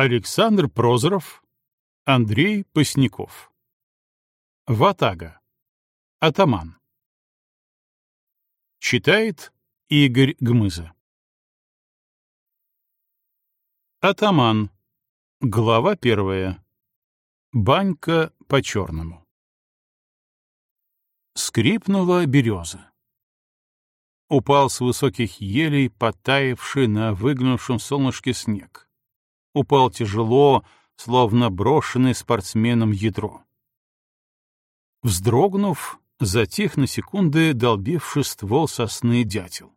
Александр Прозоров, Андрей Посняков. Ватага. Атаман. Читает Игорь Гмыза. Атаман. Глава первая. Банька по-черному. Скрипнула береза. Упал с высоких елей потаявший на выглянувшем солнышке снег упал тяжело, словно брошенный спортсменом ядро. Вздрогнув, затих на секунды долбивший ствол сосны дятел.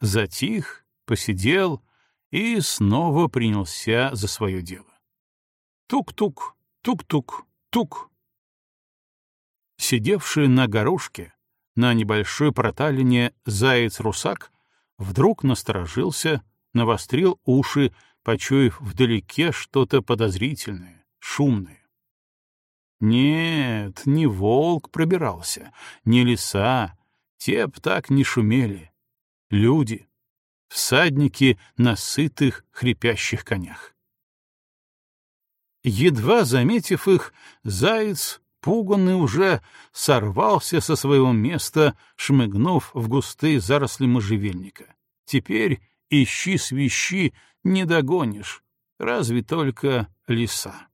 Затих, посидел и снова принялся за свое дело. Тук-тук, тук-тук, тук. Сидевший на горушке, на небольшой проталине заяц-русак, вдруг насторожился, навострил уши почуяв вдалеке что-то подозрительное, шумное. Нет, не волк пробирался, не лиса, те б так не шумели. Люди, всадники на сытых, хрипящих конях. Едва заметив их, заяц, пуганный уже, сорвался со своего места, шмыгнув в густые заросли можжевельника. Теперь ищи свищи, не догонишь, разве только лиса.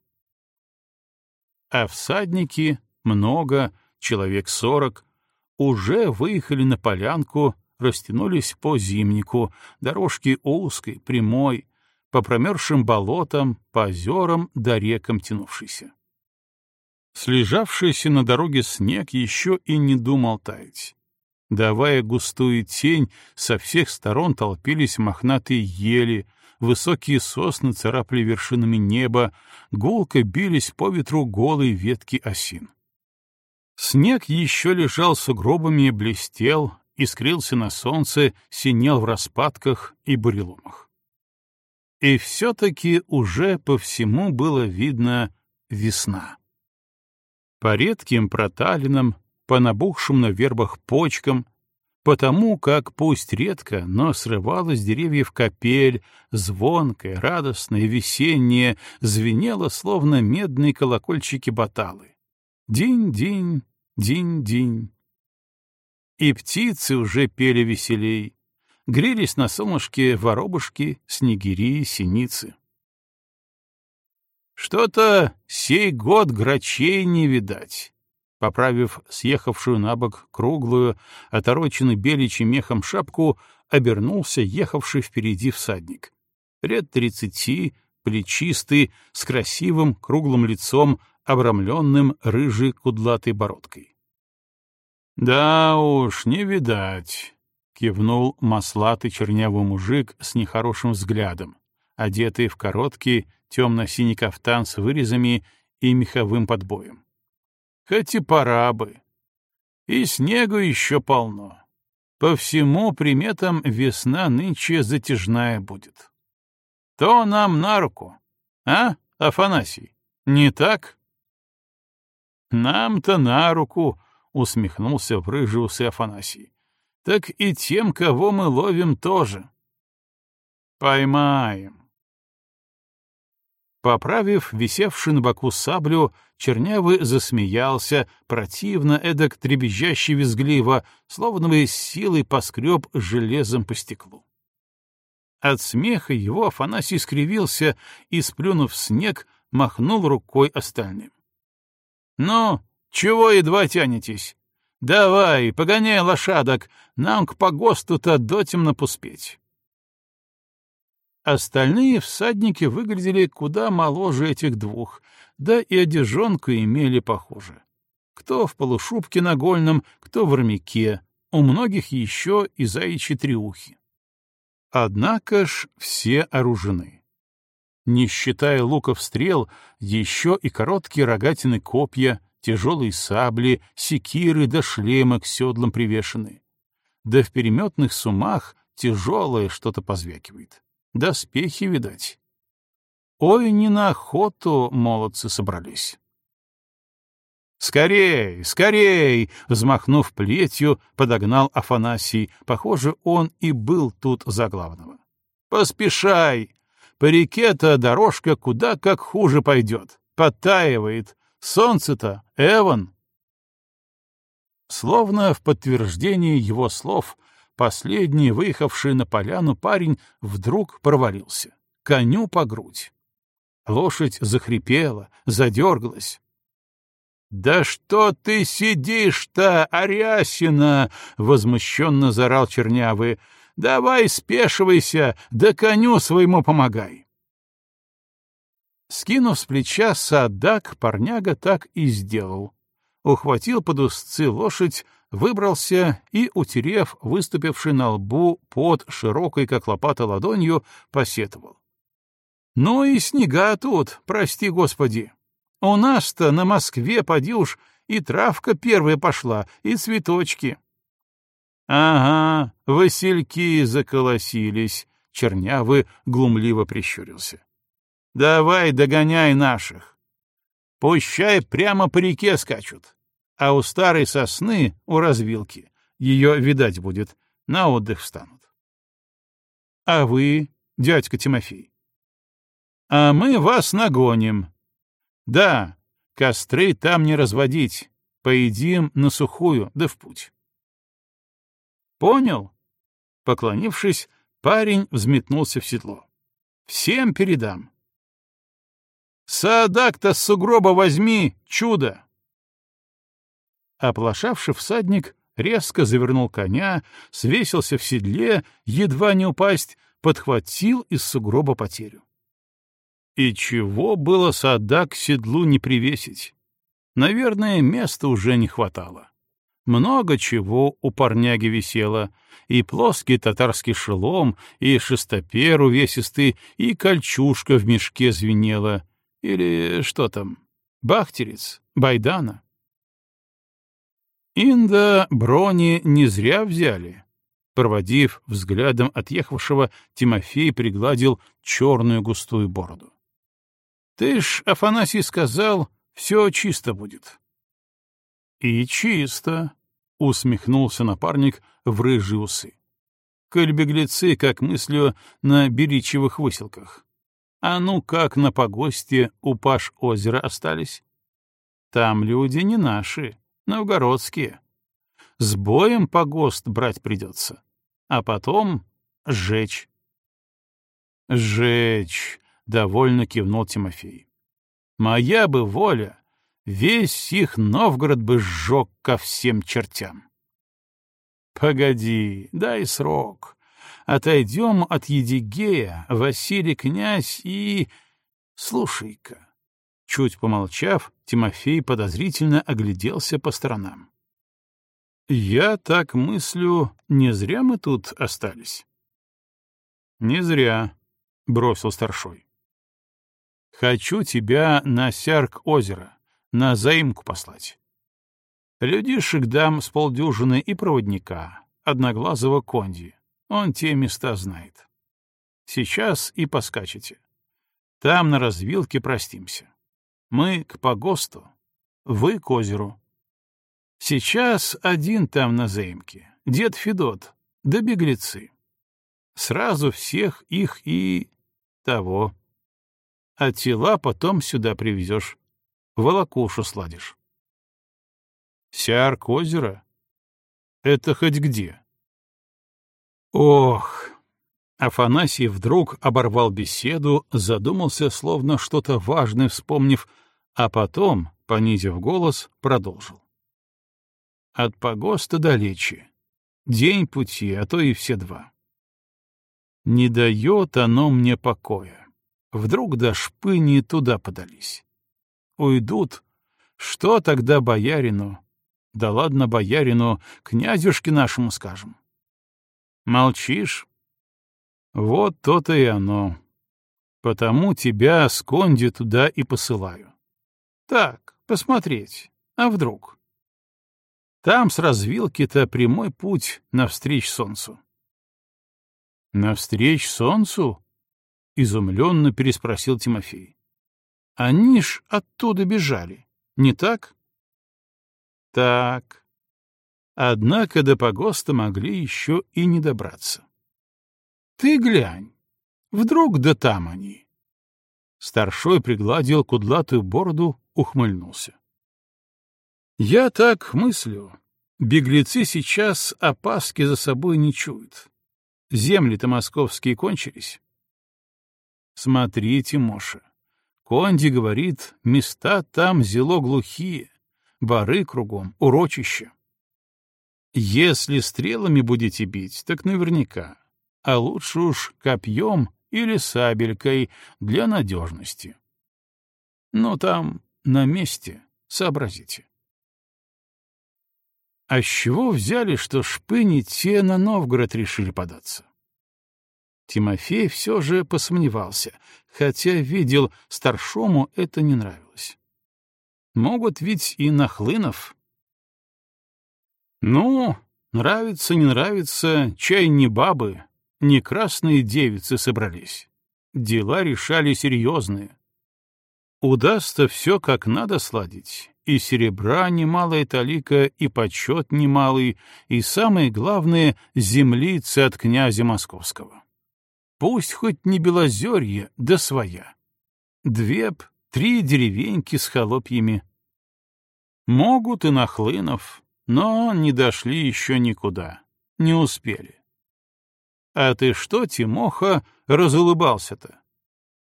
А всадники, много, человек сорок, уже выехали на полянку, растянулись по зимнику, дорожки узкой, прямой, по промерзшим болотам, по озерам до рекам тянувшейся. Слежавшийся на дороге снег еще и не думал таять. Давая густую тень, со всех сторон толпились мохнатые ели, высокие сосны царапали вершинами неба, гулко бились по ветру голые ветки осин. Снег еще лежал сугробами, блестел, искрился на солнце, синел в распадках и буреломах. И все-таки уже по всему было видно весна. По редким проталинам, по набухшим на вербах почкам, потому как пусть редко, но срывалась с деревьев капель, звонкая, радостная, весенняя, звенела, словно медные колокольчики баталы. Динь-динь, динь-динь. И птицы уже пели веселей, грелись на солнышке воробушки, снегири, синицы. Что-то сей год грачей не видать, Поправив съехавшую на бок круглую, отороченную беличьим мехом шапку, обернулся ехавший впереди всадник. Лет тридцати, плечистый, с красивым круглым лицом, обрамленным рыжей кудлатой бородкой. «Да уж, не видать», — кивнул маслатый чернявый мужик с нехорошим взглядом, одетый в короткий темно-синий кафтан с вырезами и меховым подбоем. Хоть и пора бы. И снегу еще полно. По всему приметам весна нынче затяжная будет. То нам на руку, а, Афанасий, не так? Нам-то на руку, усмехнулся в рыжий усы Афанасий. Так и тем, кого мы ловим, тоже. Поймаем. Поправив висевшую на боку саблю, Чернявый засмеялся, противно, эдак требезжаще визгливо, словно бы силой поскреб железом по стеклу. От смеха его Афанасий скривился и, сплюнув снег, махнул рукой остальным. — Ну, чего едва тянетесь? Давай, погоняй лошадок, нам к погосту-то дотемно пуспеть. Остальные всадники выглядели куда моложе этих двух, да и одежонку имели похоже. Кто в полушубке нагольном, кто в армяке, у многих еще и заячьи триухи. Однако ж все оружены. Не считая луков стрел, еще и короткие рогатины копья, тяжелые сабли, секиры да шлемы к седлам привешены. Да в переметных сумах тяжелое что-то позвякивает. Доспехи, видать. Ой, не на охоту молодцы собрались. «Скорей, скорей!» — взмахнув плетью, подогнал Афанасий. Похоже, он и был тут за главного. «Поспешай! По реке-то дорожка куда как хуже пойдет. Подтаивает. Солнце-то, Эван. Словно в подтверждение его слов, последний, выехавший на поляну парень, вдруг провалился. Коню по грудь. Лошадь захрипела, задергалась. «Да что ты сидишь-то, Арясина!» — возмущенно зарал Чернявый. «Давай спешивайся, да коню своему помогай!» Скинув с плеча садак, парняга так и сделал. Ухватил под узцы лошадь, выбрался и, утерев выступивший на лбу под широкой, как лопата, ладонью, посетовал. «Ну и снега тут, прости господи!» У нас-то на Москве, поди уж, и травка первая пошла, и цветочки. — Ага, васильки заколосились, — Чернявый глумливо прищурился. — Давай догоняй наших. Пущай прямо по реке скачут, а у старой сосны, у развилки, ее видать будет, на отдых встанут. — А вы, дядька Тимофей? — А мы вас нагоним, да, костры там не разводить, поедим на сухую, да в путь. Понял? Поклонившись, парень взметнулся в седло. Всем передам. Садак-то с сугроба возьми, чудо! Оплошавший всадник резко завернул коня, свесился в седле, едва не упасть, подхватил из сугроба потерю. И чего было сада к седлу не привесить? Наверное, места уже не хватало. Много чего у парняги висело, и плоский татарский шелом, и шестопер увесистый, и кольчушка в мешке звенела. Или что там? Бахтерец? Байдана? Инда брони не зря взяли. Проводив взглядом отъехавшего, Тимофей пригладил черную густую бороду. Ты ж, Афанасий, сказал, все чисто будет. И чисто, — усмехнулся напарник в рыжие усы. Коль беглецы, как мыслю, на беричевых выселках. А ну как на погосте у паш озера остались? Там люди не наши, новгородские. С боем погост брать придется, а потом сжечь. Сжечь, — довольно кивнул Тимофей. «Моя бы воля, весь их Новгород бы сжег ко всем чертям». «Погоди, дай срок. Отойдем от Едигея, Василий князь и... Слушай-ка». Чуть помолчав, Тимофей подозрительно огляделся по сторонам. «Я так мыслю, не зря мы тут остались?» «Не зря», — бросил старшой. Хочу тебя на Сярк озера, на заимку послать. Людишек дам с полдюжины и проводника, одноглазого конди. Он те места знает. Сейчас и поскачете. Там на развилке простимся. Мы к погосту, вы к озеру. Сейчас один там на заимке, дед Федот, да беглецы. Сразу всех их и... того а тела потом сюда привезешь. Волокушу сладишь. Сярк озера? Это хоть где? Ох! Афанасий вдруг оборвал беседу, задумался, словно что-то важное вспомнив, а потом, понизив голос, продолжил. От погоста далече. День пути, а то и все два. Не дает оно мне покоя. Вдруг до шпыни туда подались. Уйдут. Что тогда боярину? Да ладно боярину, князюшке нашему скажем. Молчишь? Вот то-то и оно. Потому тебя с Конди туда и посылаю. Так, посмотреть. А вдруг? Там с развилки-то прямой путь навстречь солнцу. Навстречь солнцу? — изумленно переспросил Тимофей. «Они ж оттуда бежали, не так?» «Так. Однако до погоста могли еще и не добраться. Ты глянь. Вдруг да там они. Старшой пригладил кудлатую бороду, ухмыльнулся. Я так мыслю. Беглецы сейчас опаски за собой не чуют. Земли-то московские кончились. Смотрите, Моша. Конди говорит, места там зело глухие, бары кругом, урочища. Если стрелами будете бить, так наверняка, а лучше уж копьем или сабелькой для надежности. Но там на месте, сообразите. А с чего взяли, что шпыни те на Новгород решили податься? Тимофей все же посомневался, хотя видел, старшому это не нравилось. Могут ведь и нахлынов. Ну, нравится, не нравится, чай не бабы, не красные девицы собрались. Дела решали серьезные. Удастся все как надо сладить, и серебра немалая талика, и почет немалый, и, самое главное, землицы от князя московского. Пусть хоть не Белозерье, да своя. Две б, три деревеньки с холопьями. Могут и нахлынов, но не дошли еще никуда, не успели. А ты что, Тимоха, разулыбался-то?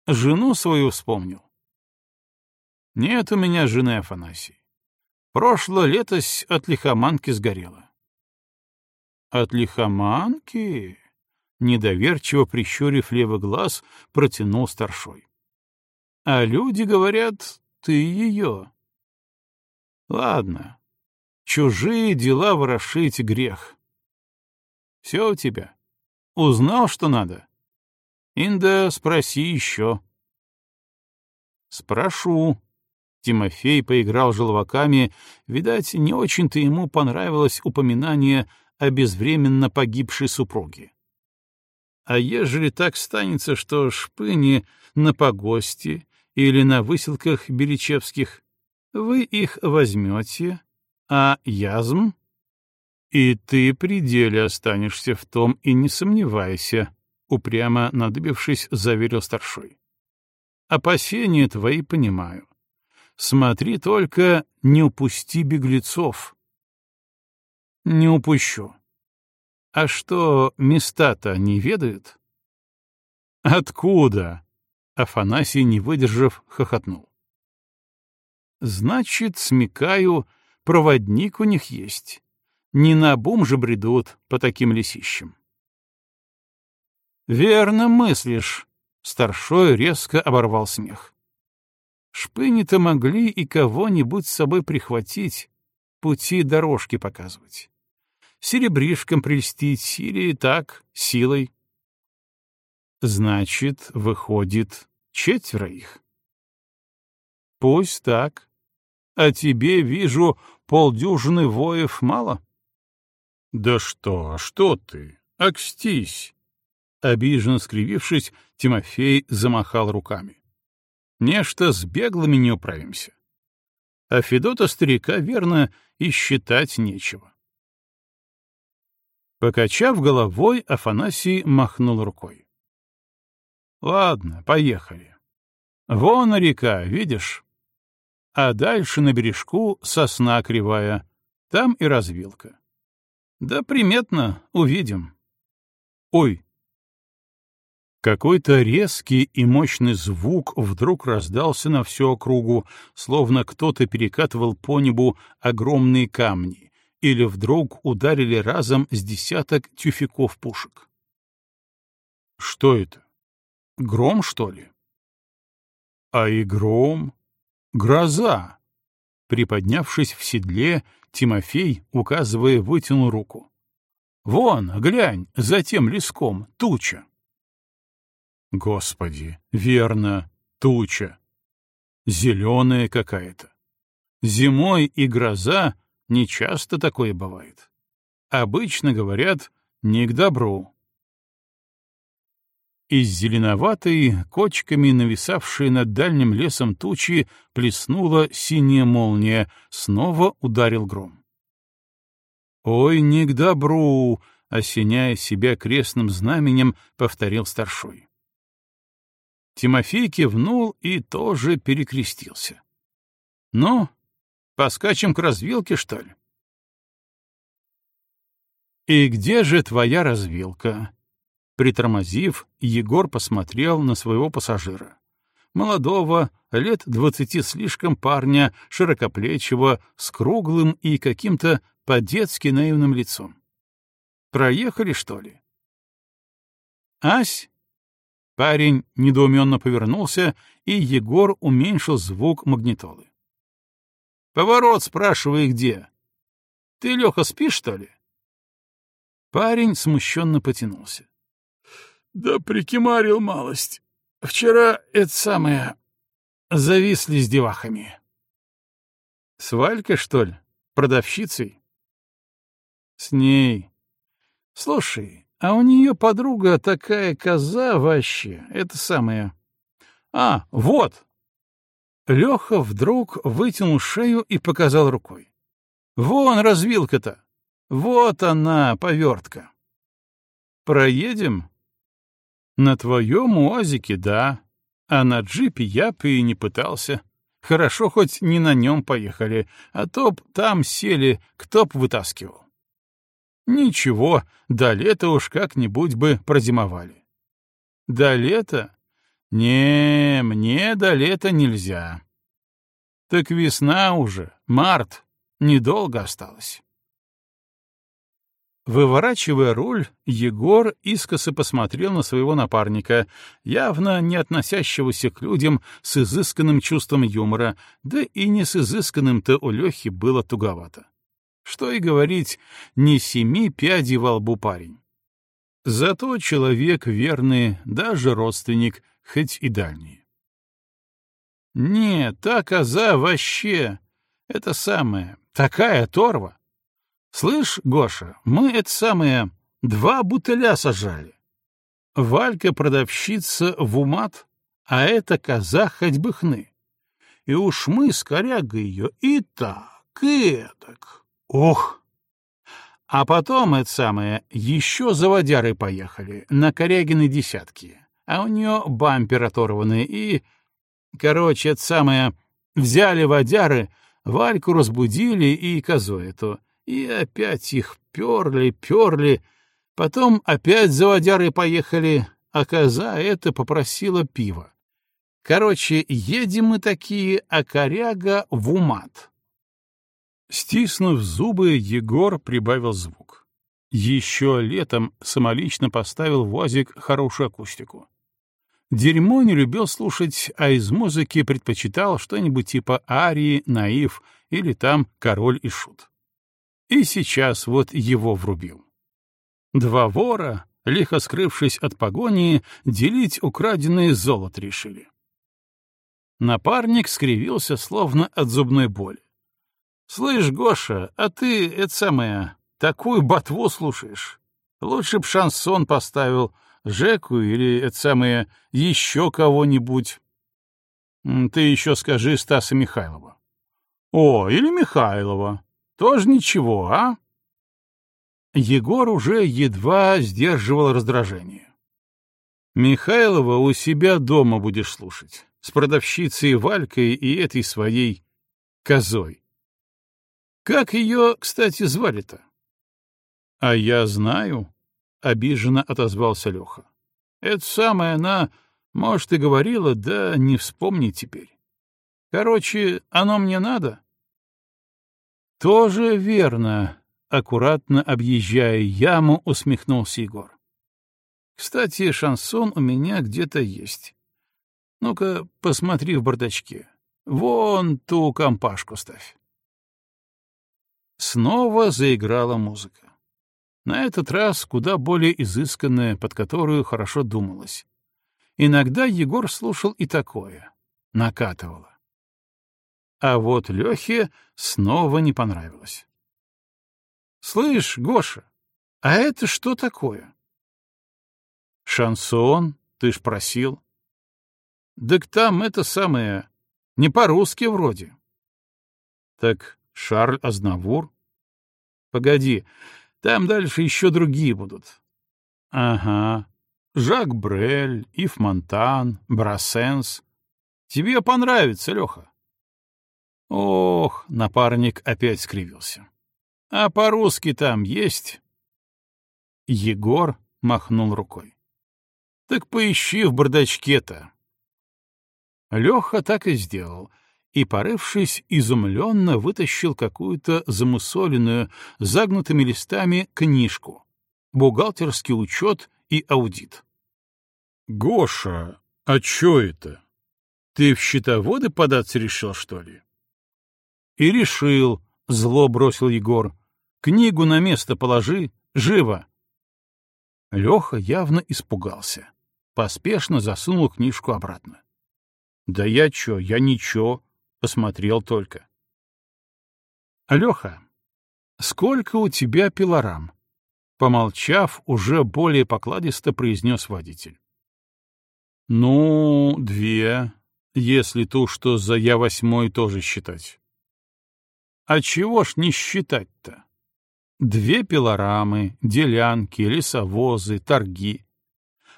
Жену свою вспомнил? Нет у меня жены, Афанасий. Прошлое летось от лихоманки сгорела. От лихоманки? Недоверчиво прищурив левый глаз, протянул старшой. А люди говорят, ты ее. Ладно, чужие дела ворошить грех. Все у тебя. Узнал, что надо? Инда, спроси еще. Спрошу. Тимофей поиграл желваками, видать, не очень-то ему понравилось упоминание о безвременно погибшей супруге. А ежели так станется, что шпыни на погосте или на выселках Беличевских, вы их возьмете, а язм «И ты при деле останешься в том и не сомневайся», — упрямо надыбившись, заверил старшой. «Опасения твои понимаю. Смотри только, не упусти беглецов». «Не упущу. А что, места-то не ведают?» «Откуда?» — Афанасий, не выдержав, хохотнул. «Значит, смекаю, проводник у них есть» не на бум же бредут по таким лисищам. «Верно мыслишь», — старшой резко оборвал смех. «Шпыни-то могли и кого-нибудь с собой прихватить, пути дорожки показывать. Серебришком прельстить или так, силой». «Значит, выходит, четверо их». «Пусть так. А тебе, вижу, полдюжины воев мало?» «Да что, что ты? Окстись!» Обиженно скривившись, Тимофей замахал руками. «Нечто с беглыми не управимся. А Федота старика, верно, и считать нечего». Покачав головой, Афанасий махнул рукой. «Ладно, поехали. Вон река, видишь? А дальше на бережку сосна кривая, там и развилка. Да приметно, увидим. Ой! Какой-то резкий и мощный звук вдруг раздался на всю округу, словно кто-то перекатывал по небу огромные камни, или вдруг ударили разом с десяток тюфяков пушек. Что это? Гром, что ли? А и гром — гроза. Приподнявшись в седле, Тимофей, указывая, вытянул руку. «Вон, глянь, за тем леском, туча!» Господи, верно, туча. Зеленая какая-то. Зимой и гроза не часто такое бывает. Обычно говорят «не к добру». Из зеленоватой, кочками нависавшей над дальним лесом тучи, плеснула синяя молния, снова ударил гром. «Ой, не к добру!» — осеняя себя крестным знаменем, повторил старшой. Тимофей кивнул и тоже перекрестился. «Ну, поскачем к развилке, что ли?» «И где же твоя развилка?» Притормозив, Егор посмотрел на своего пассажира. Молодого, лет двадцати слишком парня, широкоплечего, с круглым и каким-то по-детски наивным лицом. «Проехали, что ли?» «Ась?» Парень недоуменно повернулся, и Егор уменьшил звук магнитолы. «Поворот, спрашивай, где? Ты, Леха, спишь, что ли?» Парень смущенно потянулся. Да прикимарил малость. Вчера это самое... Зависли с девахами. С Валькой, что ли? Продавщицей? С ней. Слушай, а у нее подруга такая коза вообще, это самое... А, вот! Леха вдруг вытянул шею и показал рукой. Вон развилка-то! Вот она, повертка. Проедем? На твоем уазике — да, а на джипе я бы и не пытался. Хорошо, хоть не на нем поехали, а то б там сели, кто б вытаскивал. Ничего, до лета уж как-нибудь бы прозимовали. До лета? Не, мне до лета нельзя. Так весна уже, март, недолго осталось. Выворачивая руль, Егор искоса посмотрел на своего напарника, явно не относящегося к людям с изысканным чувством юмора, да и не с изысканным-то у Лехи было туговато. Что и говорить, не семи пядей во лбу парень. Зато человек верный, даже родственник, хоть и дальний. Нет, та коза вообще, это самое, такая торва. Слышь, Гоша, мы это самое, два бутыля сажали. Валька продавщица в умат, а это коза хоть бы хны. И уж мы с корягой ее и так, и так. Ох! А потом, это самое, еще за водярой поехали, на корягины десятки. А у нее бампер оторванный и... Короче, это самое, взяли водяры, Вальку разбудили и козу эту — и опять их перли, перли, потом опять за водярой поехали, а коза это попросила пива. Короче, едем мы такие, а коряга в умат. Стиснув зубы, Егор прибавил звук. Еще летом самолично поставил в хорошую акустику. Дерьмо не любил слушать, а из музыки предпочитал что-нибудь типа арии, наив или там король и шут. И сейчас вот его врубил. Два вора, лихо скрывшись от погони, делить украденное золото решили. Напарник скривился, словно от зубной боли. — Слышь, Гоша, а ты, это самое, такую ботву слушаешь? Лучше б шансон поставил, Жеку или, это самое, еще кого-нибудь. Ты еще скажи Стаса Михайлова. — О, или Михайлова. Тоже ничего, а? Егор уже едва сдерживал раздражение. Михайлова у себя дома будешь слушать, с продавщицей Валькой и этой своей козой. Как ее, кстати, звали-то? — А я знаю, — обиженно отозвался Леха. — Это самая она, может, и говорила, да не вспомни теперь. Короче, оно мне надо. Тоже верно, аккуратно объезжая яму, усмехнулся Егор. Кстати, шансон у меня где-то есть. Ну-ка, посмотри в бардачке. Вон ту компашку ставь. Снова заиграла музыка. На этот раз куда более изысканная, под которую хорошо думалось. Иногда Егор слушал и такое. Накатывало. А вот Лехе снова не понравилось. «Слышь, Гоша, а это что такое?» «Шансон, ты ж просил». «Так там это самое, не по-русски вроде». «Так Шарль Азнавур?» «Погоди, там дальше еще другие будут». «Ага, Жак Брель, Ив Монтан, Брассенс. Тебе понравится, Леха. Ох, напарник опять скривился. А по-русски там есть? Егор махнул рукой. Так поищи в бардачке-то. Леха так и сделал, и, порывшись, изумленно вытащил какую-то замусоленную, загнутыми листами книжку, бухгалтерский учет и аудит. «Гоша, а чё это? Ты в счетоводы податься решил, что ли?» «И решил», — зло бросил Егор. «Книгу на место положи, живо!» Леха явно испугался. Поспешно засунул книжку обратно. «Да я чё, я ничего, посмотрел только». «Леха, сколько у тебя пилорам?» Помолчав, уже более покладисто произнес водитель. «Ну, две, если ту, что за я восьмой, тоже считать». «А чего ж не считать-то? Две пилорамы, делянки, лесовозы, торги.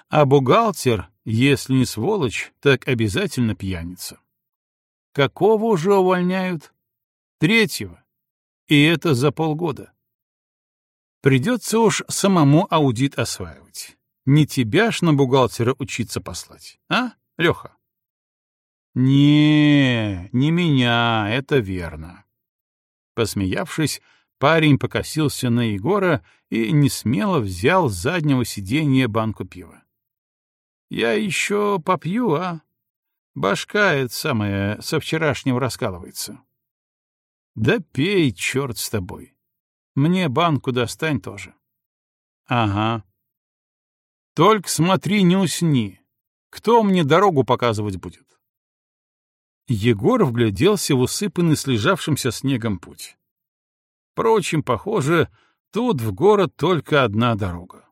А бухгалтер, если не сволочь, так обязательно пьяница. Какого уже увольняют? Третьего. И это за полгода. Придется уж самому аудит осваивать. Не тебя ж на бухгалтера учиться послать, а, Леха? Не, не меня, это верно. Посмеявшись, парень покосился на Егора и несмело взял с заднего сиденья банку пива. Я еще попью, а? Башка это самая со вчерашнего раскалывается. Да пей, черт с тобой. Мне банку достань тоже. Ага. Только смотри, не усни. Кто мне дорогу показывать будет? Егор вгляделся в усыпанный слежавшимся снегом путь. Впрочем, похоже, тут в город только одна дорога.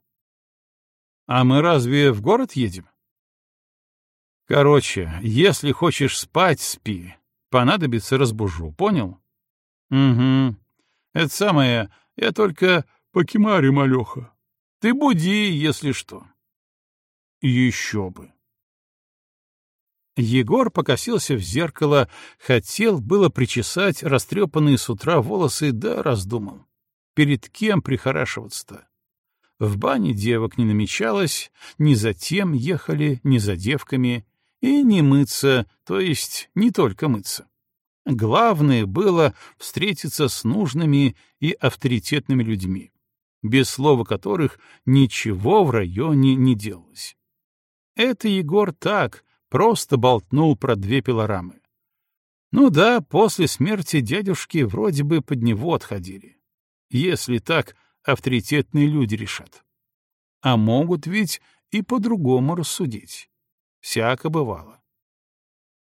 А мы разве в город едем? Короче, если хочешь спать, спи. Понадобится, разбужу, понял? Угу. Это самое, я только покемарю, малеха. Ты буди, если что. Еще бы. Егор покосился в зеркало, хотел было причесать растрепанные с утра волосы, да раздумал. Перед кем прихорашиваться-то? В бане девок не намечалось, ни за тем ехали, ни за девками, и не мыться, то есть не только мыться. Главное было встретиться с нужными и авторитетными людьми, без слова которых ничего в районе не делалось. Это Егор так, просто болтнул про две пилорамы. Ну да, после смерти дядюшки вроде бы под него отходили. Если так авторитетные люди решат. А могут ведь и по-другому рассудить. Всяко бывало.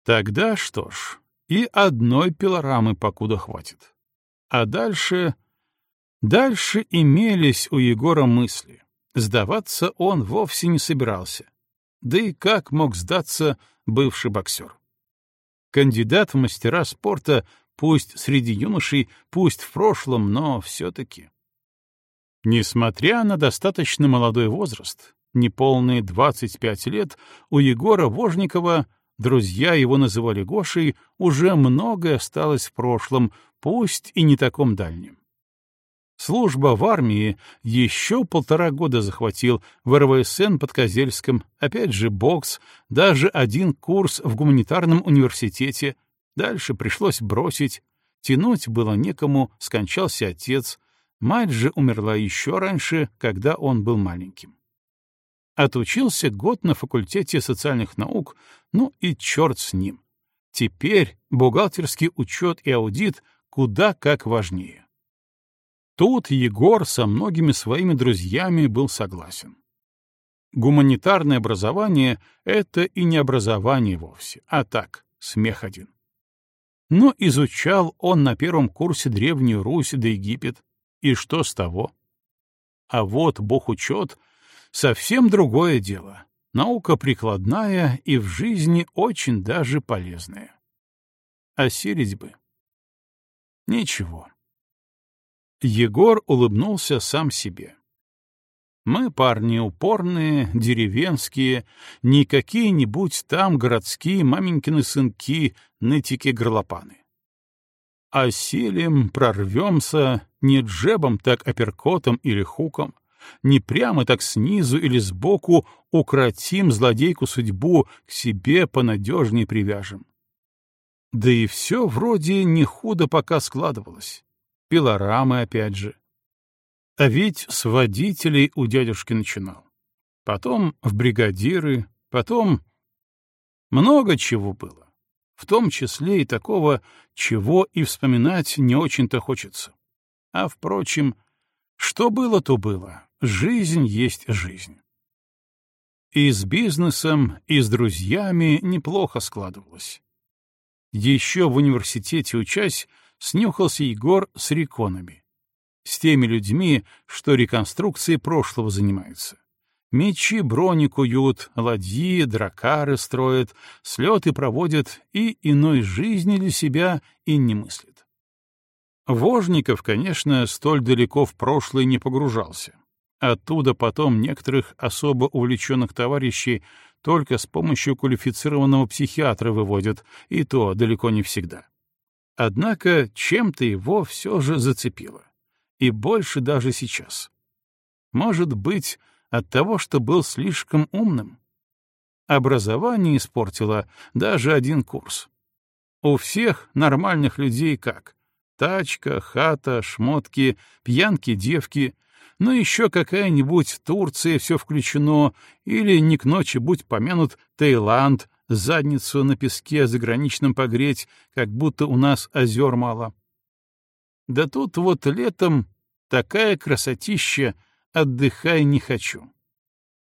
Тогда что ж, и одной пилорамы покуда хватит. А дальше... Дальше имелись у Егора мысли. Сдаваться он вовсе не собирался. Да и как мог сдаться бывший боксер? Кандидат в мастера спорта, пусть среди юношей, пусть в прошлом, но все-таки. Несмотря на достаточно молодой возраст, неполные 25 лет, у Егора Вожникова друзья его называли Гошей, уже многое осталось в прошлом, пусть и не таком дальнем. Служба в армии еще полтора года захватил в РВСН под Козельском, опять же бокс, даже один курс в гуманитарном университете. Дальше пришлось бросить. Тянуть было некому, скончался отец. Мать же умерла еще раньше, когда он был маленьким. Отучился год на факультете социальных наук, ну и черт с ним. Теперь бухгалтерский учет и аудит куда как важнее. Тут Егор со многими своими друзьями был согласен. Гуманитарное образование — это и не образование вовсе, а так, смех один. Но изучал он на первом курсе Древнюю Русь да Египет, и что с того? А вот бог-учет Совсем другое дело. Наука прикладная и в жизни очень даже полезная. Осилить бы. Ничего. Егор улыбнулся сам себе. Мы парни упорные, деревенские, не какие-нибудь там городские маменькины сынки, нытики-горлопаны. Осилим, прорвемся, не джебом, так апперкотом или хуком, не прямо так снизу или сбоку укротим злодейку судьбу, к себе понадежнее привяжем. Да и все вроде не худо пока складывалось. Пилорамы опять же. А ведь с водителей у дядюшки начинал. Потом в бригадиры, потом... Много чего было. В том числе и такого, чего и вспоминать не очень-то хочется. А, впрочем, что было, то было. Жизнь есть жизнь. И с бизнесом, и с друзьями неплохо складывалось. Еще в университете учась, снюхался Егор с реконами с теми людьми, что реконструкцией прошлого занимаются. Мечи брони куют, ладьи, дракары строят, слеты проводят и иной жизни для себя и не мыслят. Вожников, конечно, столь далеко в прошлое не погружался. Оттуда потом некоторых особо увлеченных товарищей только с помощью квалифицированного психиатра выводят, и то далеко не всегда. Однако чем-то его все же зацепило и больше даже сейчас. Может быть, от того, что был слишком умным? Образование испортило даже один курс. У всех нормальных людей как? Тачка, хата, шмотки, пьянки, девки, ну еще какая-нибудь Турция все включено, или не к ночи будь помянут Таиланд, задницу на песке заграничном погреть, как будто у нас озер мало. Да тут вот летом такая красотища, отдыхай не хочу.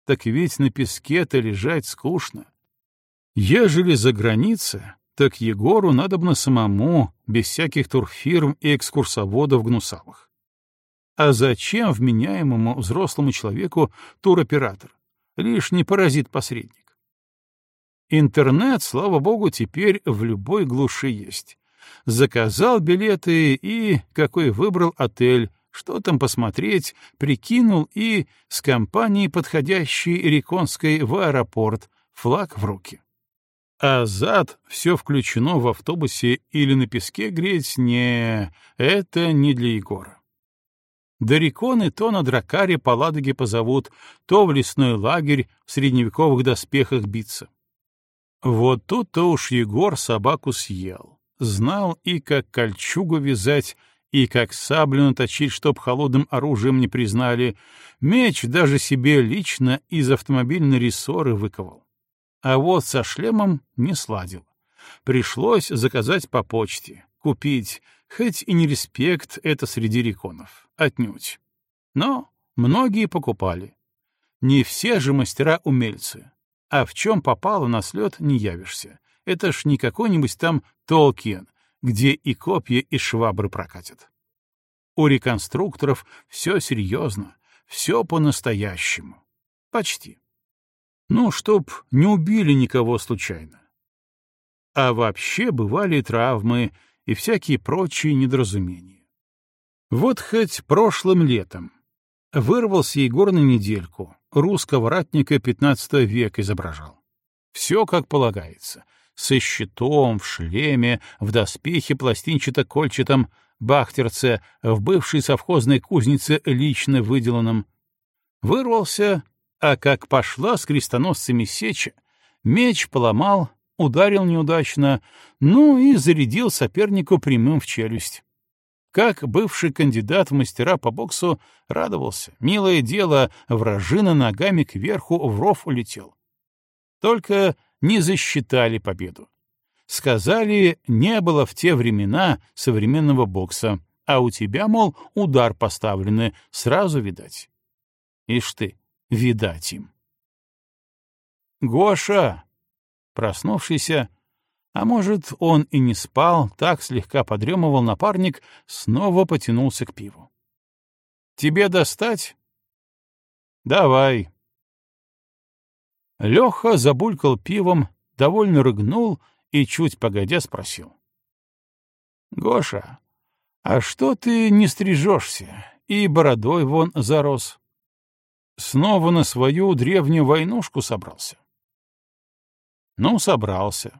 Так ведь на песке-то лежать скучно. Ежели за граница, так Егору надобно самому, без всяких турфирм и экскурсоводов гнусавых. А зачем вменяемому взрослому человеку туроператор? Лишний паразит-посредник. Интернет, слава богу, теперь в любой глуши есть заказал билеты и какой выбрал отель, что там посмотреть, прикинул и с компанией подходящей Реконской в аэропорт, флаг в руки. А зад все включено в автобусе или на песке греть, не, это не для Егора. Реконы то на дракаре по Ладоге позовут, то в лесной лагерь в средневековых доспехах биться. Вот тут-то уж Егор собаку съел знал и как кольчугу вязать, и как саблю наточить, чтоб холодным оружием не признали, меч даже себе лично из автомобильной рессоры выковал. А вот со шлемом не сладил. Пришлось заказать по почте, купить, хоть и не респект это среди реконов, отнюдь. Но многие покупали. Не все же мастера-умельцы. А в чем попало на слет, не явишься. Это ж не какой-нибудь там Толкин, где и копья, и швабры прокатят. У реконструкторов все серьезно, все по-настоящему. Почти. Ну, чтоб не убили никого случайно. А вообще бывали травмы и всякие прочие недоразумения. Вот хоть прошлым летом вырвался Егор на недельку, русского ратника XV века изображал. Все как полагается — со щитом, в шлеме, в доспехе пластинчато-кольчатом, бахтерце, в бывшей совхозной кузнице лично выделанном. Вырвался, а как пошла с крестоносцами сеча, меч поломал, ударил неудачно, ну и зарядил сопернику прямым в челюсть. Как бывший кандидат в мастера по боксу радовался. Милое дело, вражина ногами кверху в ров улетел. Только не засчитали победу. Сказали, не было в те времена современного бокса, а у тебя, мол, удар поставлены, сразу видать. Ишь ты, видать им. Гоша, проснувшийся, а может, он и не спал, так слегка подремывал напарник, снова потянулся к пиву. «Тебе достать?» «Давай», Леха забулькал пивом, довольно рыгнул и, чуть погодя, спросил. — Гоша, а что ты не стрижешься и бородой вон зарос? Снова на свою древнюю войнушку собрался? Ну, собрался.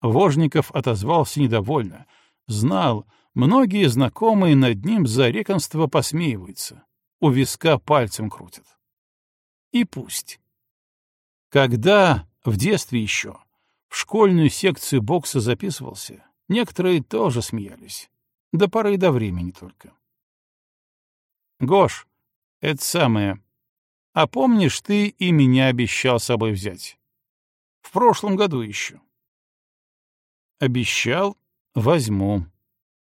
Вожников отозвался недовольно. Знал, многие знакомые над ним за реконство посмеиваются. У виска пальцем крутят. И пусть. Когда, в детстве еще, в школьную секцию бокса записывался, некоторые тоже смеялись. До поры до времени только. Гош, это самое. А помнишь, ты и меня обещал с собой взять? В прошлом году еще. Обещал, возьму.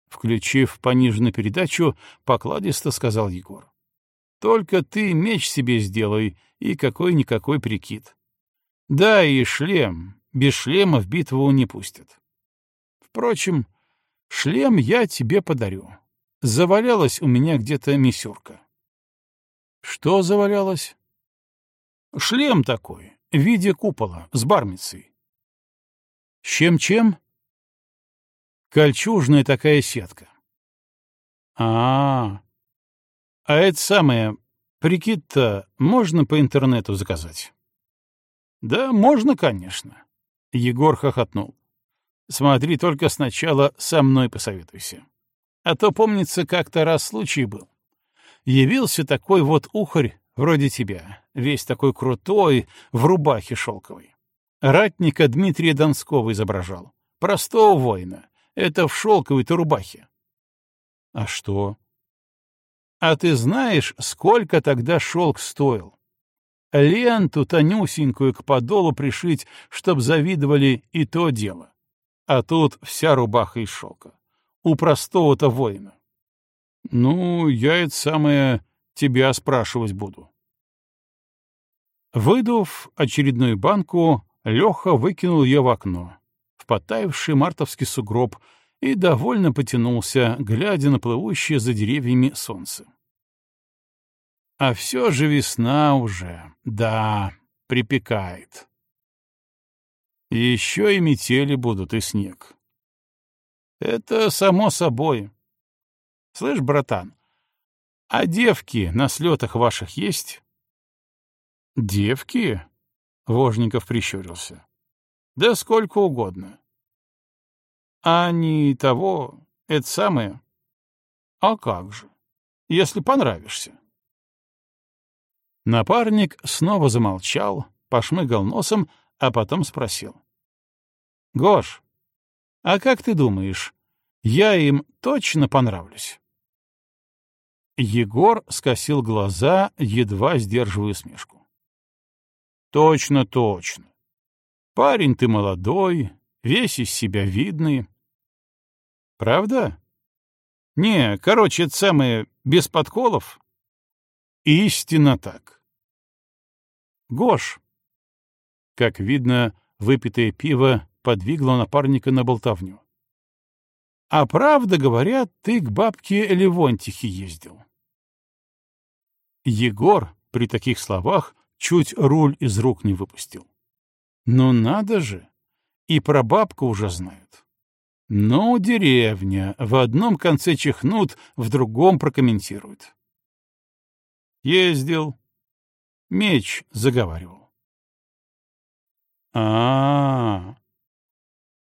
Включив пониженную передачу, покладисто сказал Егор. Только ты меч себе сделай и какой-никакой прикид. Да, и шлем. Без шлема в битву не пустят. Впрочем, шлем я тебе подарю. Завалялась у меня где-то мисюрка. Что завалялось? Шлем такой, в виде купола, с бармицей. Чем-чем? Кольчужная такая сетка. А, -а, -а. это самое, прикид-то можно по интернету заказать? Да, можно, конечно. Егор хохотнул. Смотри, только сначала со мной посоветуйся. А то, помнится, как-то раз случай был. Явился такой вот ухарь, вроде тебя, весь такой крутой, в рубахе шелковой. Ратника Дмитрия Донского изображал. Простого воина. Это в шелковой-то рубахе. А что? А ты знаешь, сколько тогда шелк стоил? Ленту тонюсенькую к подолу пришить, чтоб завидовали и то дело. А тут вся рубаха из шелка. У простого-то воина. Ну, я это самое тебя спрашивать буду. Выдув очередную банку, Леха выкинул ее в окно, потаявший мартовский сугроб, и довольно потянулся, глядя на плывущее за деревьями солнце. А все же весна уже, да, припекает. еще и метели будут, и снег. Это само собой. Слышь, братан, а девки на слетах ваших есть? Девки? Вожников прищурился. Да сколько угодно. А не того, это самое. А как же, если понравишься? Напарник снова замолчал, пошмыгал носом, а потом спросил. — Гош, а как ты думаешь, я им точно понравлюсь? Егор скосил глаза, едва сдерживая смешку. — Точно, точно. Парень ты молодой, весь из себя видный. — Правда? — Не, короче, это самое, без подколов. — Истинно так. Гош!» Как видно, выпитое пиво подвигло напарника на болтовню. «А правда, говорят, ты к бабке Левонтихе ездил?» Егор при таких словах чуть руль из рук не выпустил. «Ну надо же! И про бабку уже знают. Ну, деревня, в одном конце чихнут, в другом прокомментируют». «Ездил, Меч заговаривал. А, -а,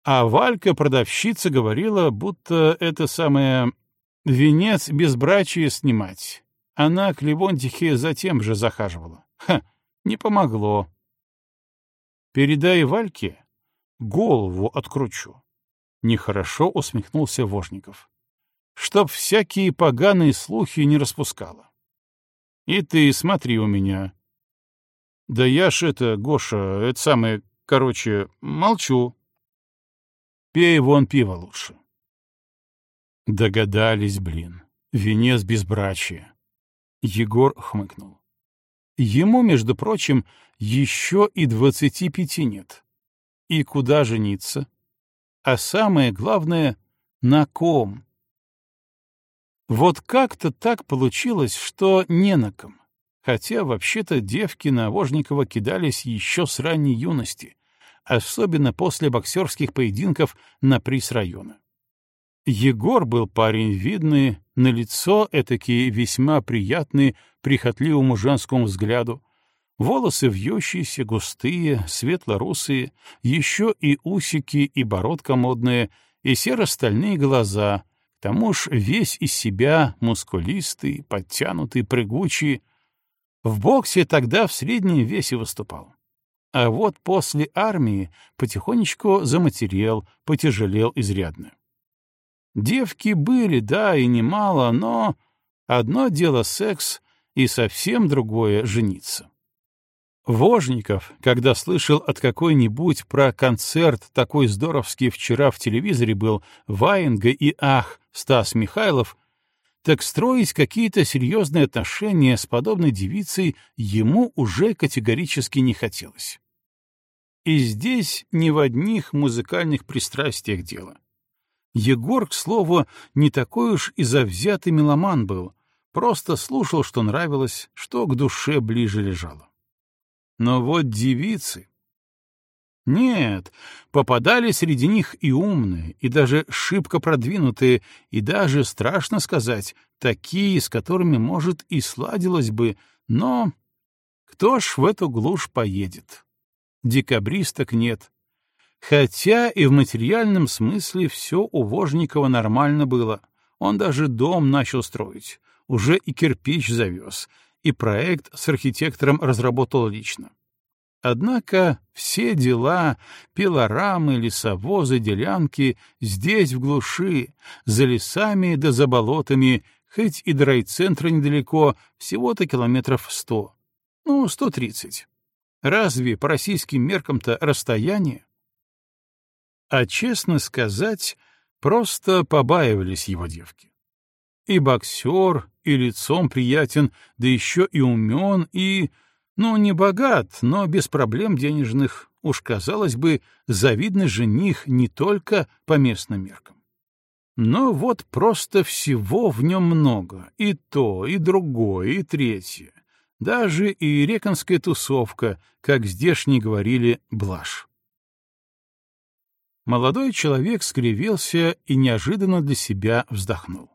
а А Валька-продавщица говорила, будто это самое венец безбрачия снимать. Она к Левонтихе затем же захаживала. Ха, не помогло. Передай Вальке, голову откручу. Нехорошо усмехнулся Вожников. Чтоб всякие поганые слухи не распускала. И ты смотри у меня, да я ж это, Гоша, это самое, короче, молчу. Пей вон пиво лучше. Догадались, блин. Венец безбрачия. Егор хмыкнул. Ему, между прочим, еще и двадцати пяти нет. И куда жениться? А самое главное — на ком? Вот как-то так получилось, что не на ком. Хотя, вообще-то, девки на Вожникова кидались еще с ранней юности, особенно после боксерских поединков на приз района. Егор был парень видный, на лицо этакие весьма приятные прихотливому женскому взгляду, волосы вьющиеся, густые, светло-русые, еще и усики и бородка модная, и серо-стальные глаза, к тому ж весь из себя мускулистый, подтянутый, прыгучий. В боксе тогда в среднем весе выступал. А вот после армии потихонечку заматерел, потяжелел изрядно. Девки были, да, и немало, но одно дело секс и совсем другое — жениться. Вожников, когда слышал от какой-нибудь про концерт такой здоровский вчера в телевизоре был Ваенга и Ах Стас Михайлов, так строить какие-то серьезные отношения с подобной девицей ему уже категорически не хотелось. И здесь не в одних музыкальных пристрастиях дело. Егор, к слову, не такой уж и завзятый меломан был, просто слушал, что нравилось, что к душе ближе лежало. Но вот девицы... Нет, попадали среди них и умные, и даже шибко продвинутые, и даже, страшно сказать, такие, с которыми, может, и сладилось бы, но кто ж в эту глушь поедет? Декабристок нет, Хотя и в материальном смысле все у Вожникова нормально было. Он даже дом начал строить, уже и кирпич завез, и проект с архитектором разработал лично. Однако все дела, пилорамы, лесовозы, делянки здесь, в глуши, за лесами да за болотами, хоть и до райцентра недалеко, всего-то километров сто. Ну, сто тридцать. Разве по российским меркам-то расстояние? А, честно сказать, просто побаивались его девки. И боксер, и лицом приятен, да еще и умен, и, ну, не богат, но без проблем денежных, уж, казалось бы, завидный жених не только по местным меркам. Но вот просто всего в нем много, и то, и другое, и третье. Даже и реконская тусовка, как здешние говорили, блажь. Молодой человек скривился и неожиданно для себя вздохнул.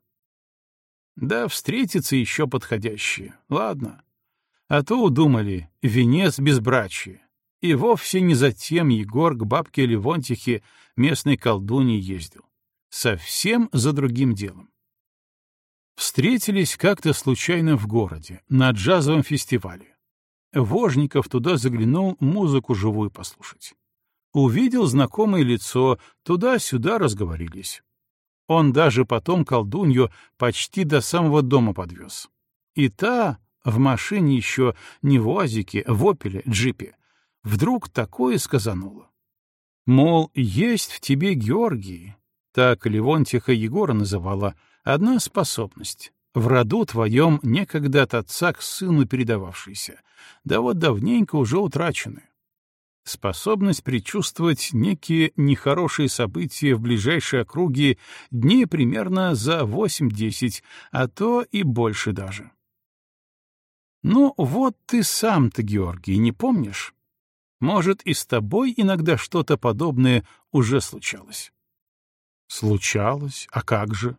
Да, встретится еще подходящее. Ладно. А то удумали, венец безбрачия. И вовсе не затем Егор к бабке Левонтихе, местной колдуне, ездил. Совсем за другим делом. Встретились как-то случайно в городе, на джазовом фестивале. Вожников туда заглянул музыку живую послушать. Увидел знакомое лицо, туда-сюда разговорились. Он даже потом колдунью почти до самого дома подвез. И та в машине еще не в УАЗике, в «Опеле», джипе, вдруг такое сказанула. Мол, есть в тебе, Георгий, так Левонтиха Егора называла, одна способность, в роду твоем некогда от отца к сыну передававшаяся, да вот давненько уже утраченная способность предчувствовать некие нехорошие события в ближайшей округе дней примерно за 8-10, а то и больше даже. Ну, вот ты сам-то, Георгий, не помнишь? Может, и с тобой иногда что-то подобное уже случалось? Случалось, а как же?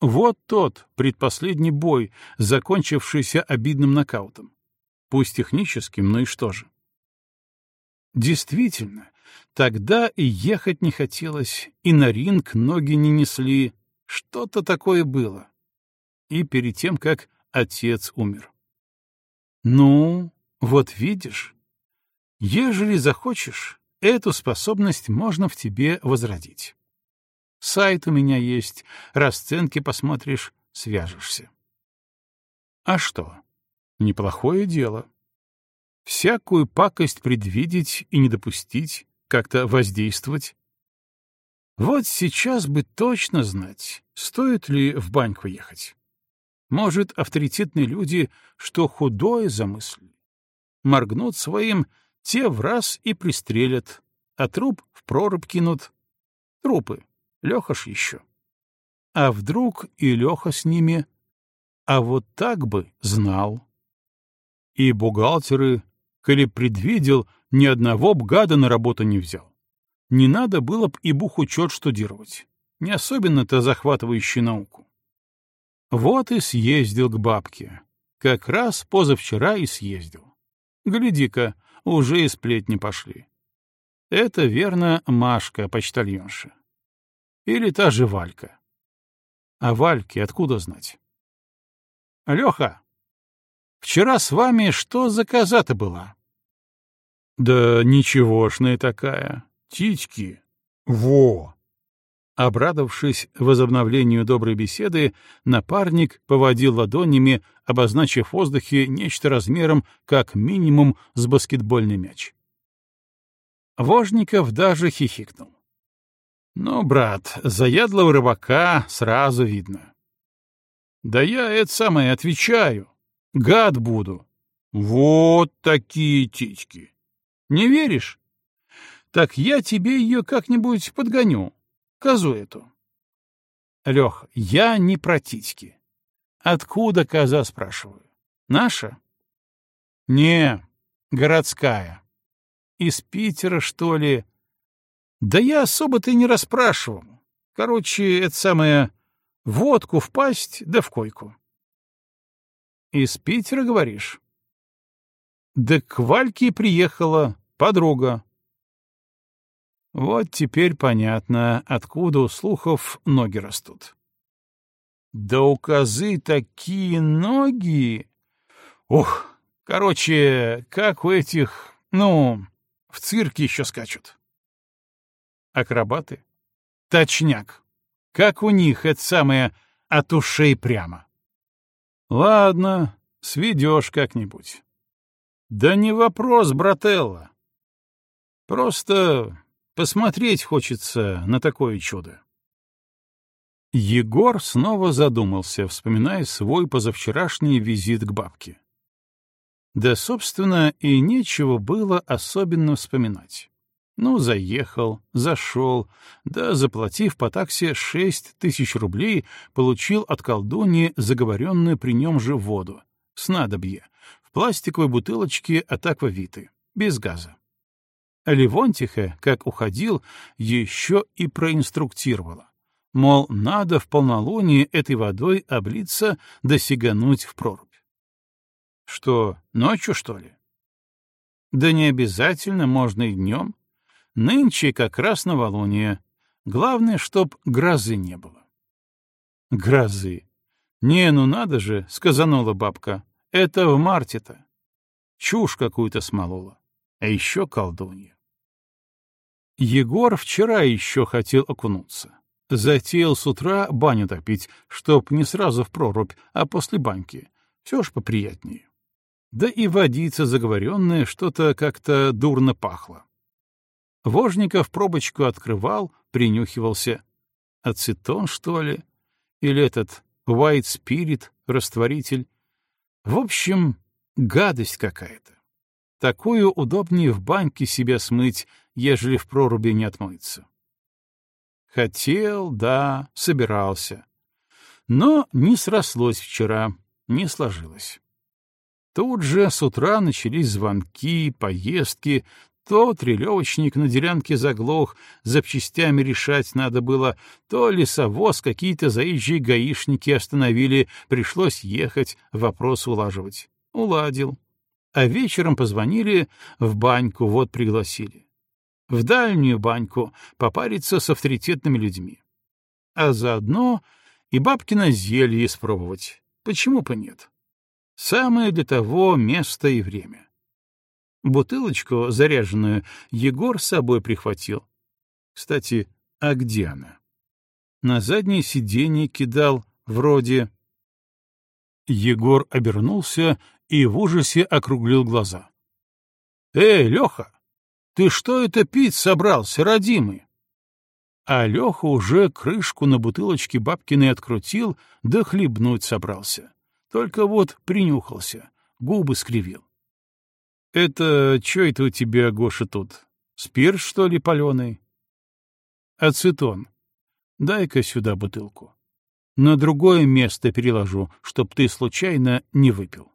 Вот тот, предпоследний бой, закончившийся обидным нокаутом. Пусть техническим, но и что же? Действительно, тогда и ехать не хотелось, и на ринг ноги не несли. Что-то такое было. И перед тем, как отец умер. Ну, вот видишь, ежели захочешь, эту способность можно в тебе возродить. Сайт у меня есть, расценки посмотришь, свяжешься. А что? Неплохое дело всякую пакость предвидеть и не допустить, как-то воздействовать. Вот сейчас бы точно знать, стоит ли в баньку ехать. Может, авторитетные люди, что худое замыслили. Моргнут своим, те в раз и пристрелят, а труп в прорубь кинут. Трупы, Леха ж еще. А вдруг и Леха с ними? А вот так бы знал. И бухгалтеры, коли предвидел, ни одного б гада на работу не взял. Не надо было б и бухучет штудировать. Не особенно-то захватывающий науку. Вот и съездил к бабке. Как раз позавчера и съездил. Гляди-ка, уже и сплетни пошли. Это, верно, Машка, почтальонша. Или та же Валька. А Вальке откуда знать? Леха, вчера с вами что за коза-то была? Да ничегошная такая. Титьки. Во! Обрадовавшись возобновлению доброй беседы, напарник поводил ладонями, обозначив в воздухе нечто размером как минимум с баскетбольный мяч. Вожников даже хихикнул. «Ну, брат, заядлого рыбака сразу видно». «Да я это самое отвечаю. Гад буду. Вот такие титьки. Не веришь? Так я тебе ее как-нибудь подгоню, козу эту. Лех, я не про титьки. Откуда коза, спрашиваю? Наша? Не, городская. Из Питера, что ли? Да я особо-то не расспрашивал. Короче, это самое, водку впасть да в койку. Из Питера, говоришь? Да к Вальке приехала подруга. Вот теперь понятно, откуда у слухов ноги растут. Да у козы такие ноги! Ух, короче, как у этих, ну, в цирке еще скачут. Акробаты? Точняк. Как у них это самое от ушей прямо. Ладно, сведешь как-нибудь. Да не вопрос, брателла. Просто посмотреть хочется на такое чудо. Егор снова задумался, вспоминая свой позавчерашний визит к бабке. Да, собственно, и нечего было особенно вспоминать. Ну, заехал, зашел, да, заплатив по таксе шесть тысяч рублей, получил от колдуньи заговоренную при нем же воду, снадобье, в пластиковой бутылочке от аквавиты, без газа. А Левонтиха, как уходил, еще и проинструктировала. Мол, надо в полнолуние этой водой облиться да сигануть в прорубь. Что, ночью, что ли? Да не обязательно, можно и днем. Нынче как раз новолуние. Главное, чтоб грозы не было. Грозы. Не, ну надо же, сказанула бабка. Это в марте-то. Чушь какую-то смолола. А еще колдунья. Егор вчера еще хотел окунуться. Затеял с утра баню топить, чтоб не сразу в прорубь, а после баньки. Все ж поприятнее. Да и водица заговоренная что-то как-то дурно пахло. Вожников пробочку открывал, принюхивался. Ацетон, что ли? Или этот White Spirit, растворитель? В общем, гадость какая-то. Такую удобнее в баньке себя смыть, ежели в проруби не отмыться. Хотел, да, собирался. Но не срослось вчера, не сложилось. Тут же с утра начались звонки, поездки, то трелевочник на делянке заглох, запчастями решать надо было, то лесовоз какие-то заезжие гаишники остановили, пришлось ехать, вопрос улаживать. Уладил. А вечером позвонили, в баньку вот пригласили. В дальнюю баньку попариться с авторитетными людьми. А заодно и бабкино зелье испробовать. Почему бы нет? Самое для того место и время. Бутылочку заряженную Егор с собой прихватил. Кстати, а где она? На заднее сиденье кидал, вроде... Егор обернулся и в ужасе округлил глаза. «Эй, Леха, ты что это пить собрался, родимый?» А Леха уже крышку на бутылочке бабкиной открутил, да хлебнуть собрался. Только вот принюхался, губы скривил. «Это что это у тебя, Гоша, тут? Спирт, что ли, паленый?» «Ацетон. Дай-ка сюда бутылку. На другое место переложу, чтоб ты случайно не выпил».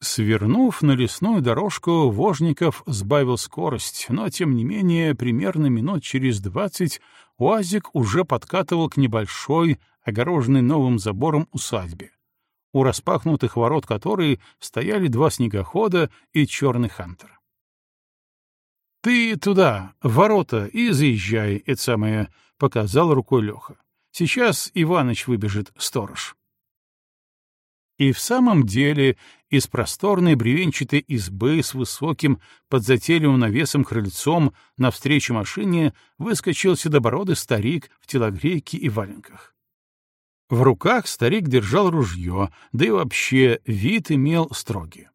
Свернув на лесную дорожку, Вожников сбавил скорость, но, тем не менее, примерно минут через двадцать УАЗик уже подкатывал к небольшой, огороженной новым забором усадьбе, у распахнутых ворот которой стояли два снегохода и черный хантер. «Ты туда, в ворота, и заезжай, это самое», — показал рукой Леха. «Сейчас Иваныч выбежит, сторож». И в самом деле из просторной бревенчатой избы с высоким подзатейливым навесом крыльцом навстречу машине выскочил седобородый старик в телогрейке и валенках. В руках старик держал ружье, да и вообще вид имел строгий.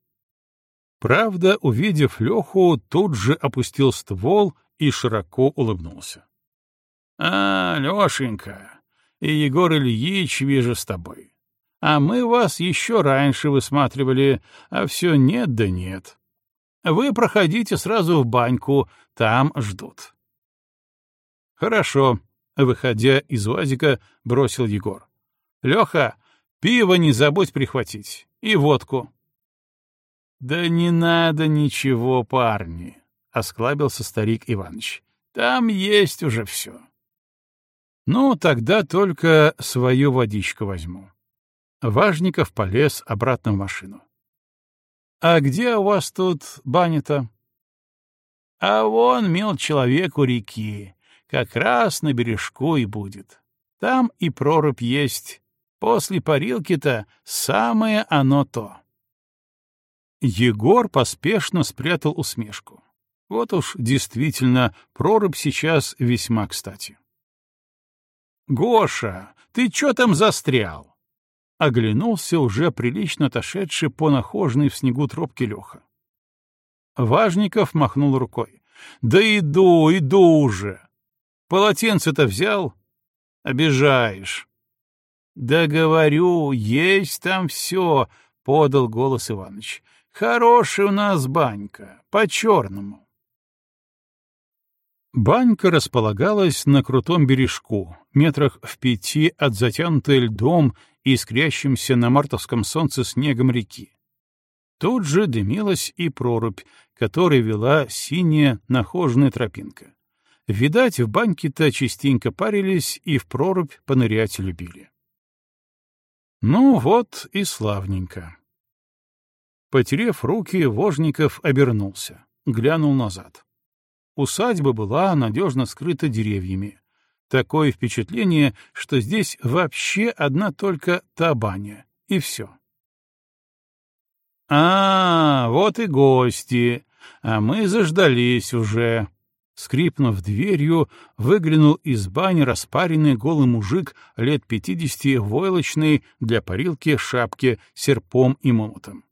Правда, увидев Леху, тут же опустил ствол и широко улыбнулся. — А, Лешенька, и Егор Ильич, вижу с тобой. А мы вас еще раньше высматривали, а все нет да нет. Вы проходите сразу в баньку, там ждут. — Хорошо, — выходя из УАЗика, бросил Егор. — Леха, пиво не забудь прихватить и водку. — Да не надо ничего, парни, — осклабился старик Иваныч. — Там есть уже все. — Ну, тогда только свою водичку возьму. Важников полез обратно в машину. — А где у вас тут баня-то? — А вон, мил человек, у реки. Как раз на бережку и будет. Там и прорубь есть. После парилки-то самое оно то. Егор поспешно спрятал усмешку. Вот уж действительно прорубь сейчас весьма кстати. «Гоша, ты чё там застрял?» Оглянулся уже прилично отошедший по нахоженной в снегу тропке Леха. Важников махнул рукой. «Да иду, иду уже! Полотенце-то взял? Обижаешь!» «Да говорю, есть там все!» — подал голос Иваныч. «Хорошая у нас банька, по-черному!» Банька располагалась на крутом бережку, метрах в пяти от затянутой льдом искрящимся на мартовском солнце снегом реки. Тут же дымилась и прорубь, которой вела синяя нахоженная тропинка. Видать, в баньке-то частенько парились и в прорубь понырять любили. Ну вот и славненько. Потерев руки, Вожников обернулся, глянул назад. Усадьба была надежно скрыта деревьями, Такое впечатление, что здесь вообще одна только та баня, и все. «А, вот и гости, а мы заждались уже». Скрипнув дверью, выглянул из бани распаренный голый мужик лет пятидесяти войлочный для парилки шапки серпом и молотом.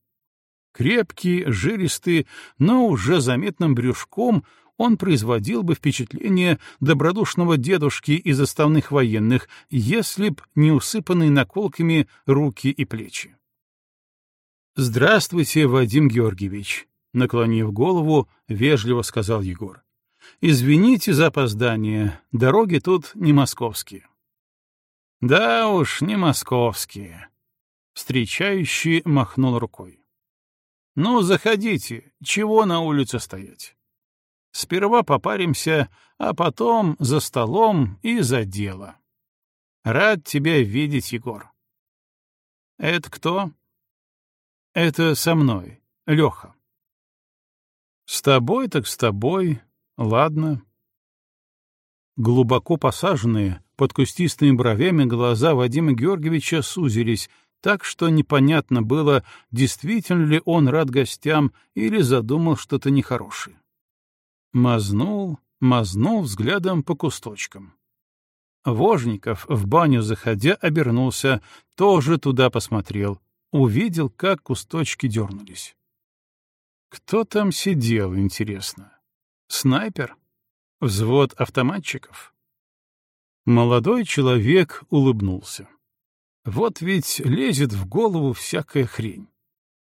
Крепкий, жилистый, но уже заметным брюшком он производил бы впечатление добродушного дедушки из оставных военных, если б не усыпанные наколками руки и плечи. «Здравствуйте, Вадим Георгиевич», — наклонив голову, вежливо сказал Егор. «Извините за опоздание, дороги тут не московские». «Да уж, не московские», — встречающий махнул рукой. «Ну, заходите, чего на улице стоять?» Сперва попаримся, а потом за столом и за дело. Рад тебя видеть, Егор. Это кто? Это со мной, Леха. С тобой так с тобой, ладно. Глубоко посаженные, под кустистыми бровями глаза Вадима Георгиевича сузились, так что непонятно было, действительно ли он рад гостям или задумал что-то нехорошее. Мазнул, мазнул взглядом по кусточкам. Вожников, в баню заходя, обернулся, тоже туда посмотрел, увидел, как кусточки дернулись. Кто там сидел, интересно? Снайпер? Взвод автоматчиков? Молодой человек улыбнулся. Вот ведь лезет в голову всякая хрень.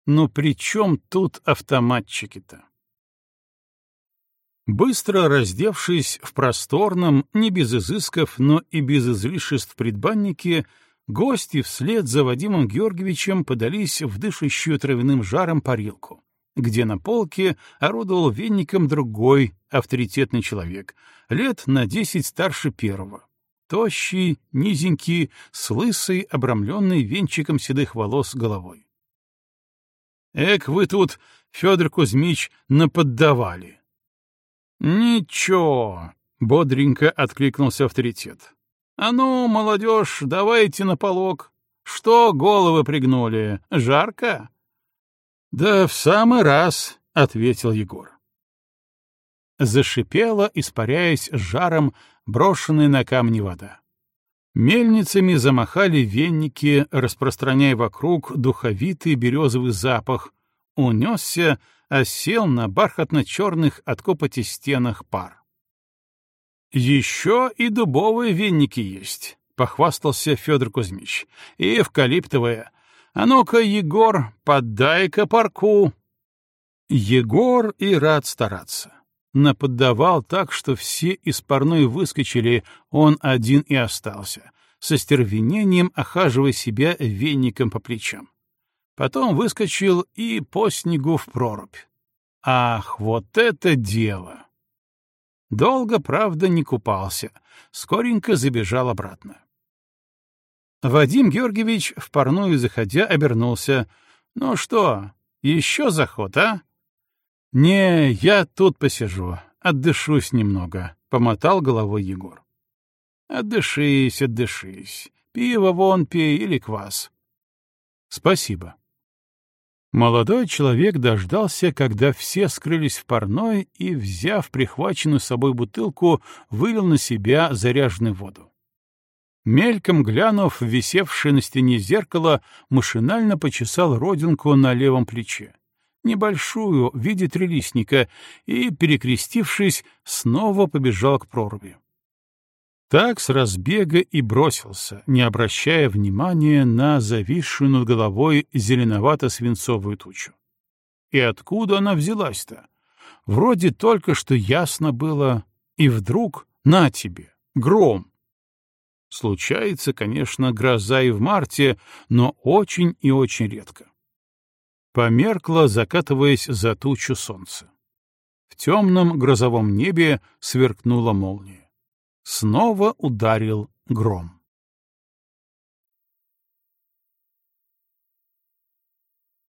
Но при чем тут автоматчики-то? Быстро раздевшись в просторном, не без изысков, но и без излишеств предбаннике, гости вслед за Вадимом Георгиевичем подались в дышащую травяным жаром парилку, где на полке орудовал венником другой авторитетный человек, лет на десять старше первого. Тощий, низенький, с лысой, обрамленный венчиком седых волос головой. «Эк, вы тут, Федор Кузьмич, наподдавали!» «Ничего!» — бодренько откликнулся авторитет. «А ну, молодежь, давайте на полог. Что головы пригнули? Жарко?» «Да в самый раз», — ответил Егор. Зашипела, испаряясь жаром, брошенная на камни вода. Мельницами замахали венники, распространяя вокруг духовитый березовый запах, унесся, осел на бархатно-черных от копоти стенах пар. «Еще и дубовые венники есть», — похвастался Федор Кузьмич. «И эвкалиптовые. А ну-ка, Егор, подай-ка парку». Егор и рад стараться. Наподдавал так, что все из парной выскочили, он один и остался, со стервенением охаживая себя веником по плечам. Потом выскочил и по снегу в прорубь. Ах, вот это дело! Долго, правда, не купался, скоренько забежал обратно. Вадим Георгиевич, в парную заходя, обернулся. «Ну что, еще заход, а?» «Не, я тут посижу, отдышусь немного», — помотал головой Егор. «Отдышись, отдышись. Пиво вон пей или квас». «Спасибо». Молодой человек дождался, когда все скрылись в парной и, взяв прихваченную с собой бутылку, вылил на себя заряженную воду. Мельком глянув висевшее на стене зеркало, машинально почесал родинку на левом плече, небольшую, в виде трелисника, и, перекрестившись, снова побежал к проруби. Так с разбега и бросился, не обращая внимания на зависшую над головой зеленовато-свинцовую тучу. И откуда она взялась-то? Вроде только что ясно было, и вдруг на тебе, гром. Случается, конечно, гроза и в марте, но очень и очень редко. Померкло, закатываясь за тучу солнца. В темном грозовом небе сверкнула молния. Снова ударил гром.